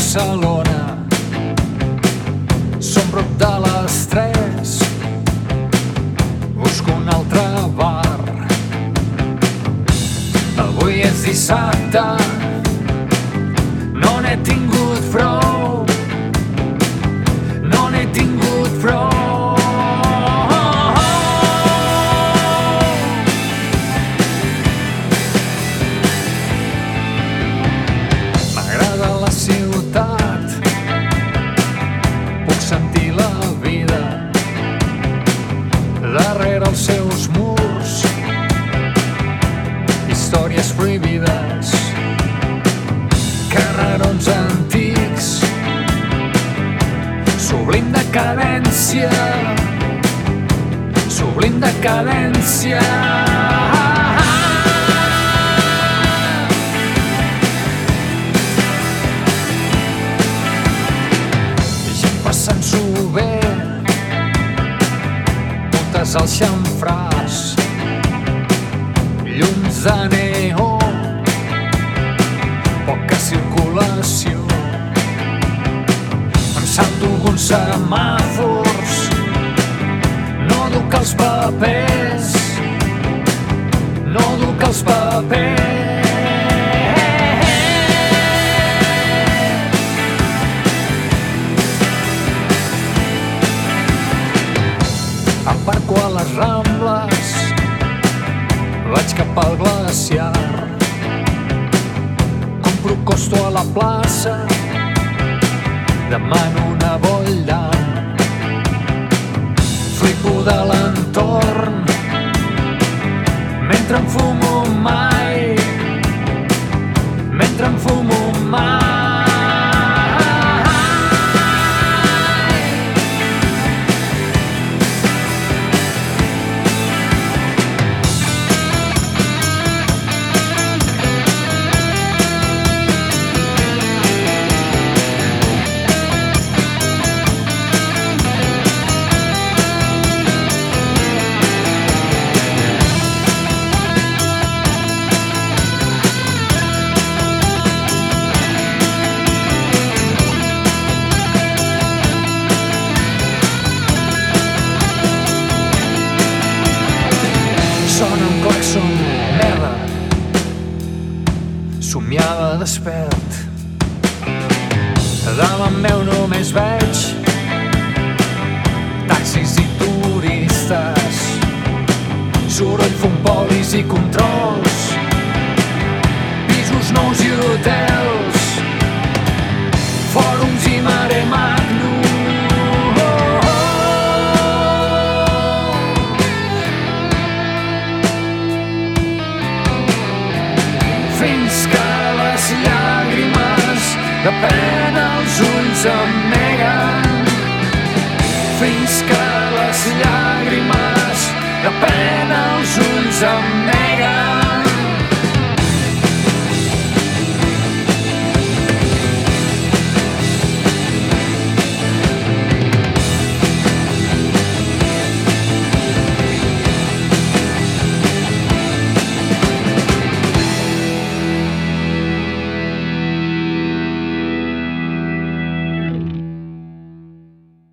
Barcelona. Som prop de les 3, busco un altre bar. Avui és dissabte, no n'he tingut Prohibides, carrerons antics, sublim decadència, sublim decadència. gent passant-s'ho bé putes al xamfràs llums de neó semàfors no duc els papers no duc els papers Aparco a les Rambles, vaig cap al glaciar. Compro costo a la plaça, demano una bolla. Flipo de l'entorn, mentre em fumo mai, Sona un claxon, merda. Somiava despert. Davant meu només veig taxis i turistes. Soroll, fum, polis i controls. Pisos nous i hotels. Fòrums de pena els ulls em neguen. Fins que les llàgrimes de pena els ulls em neguen.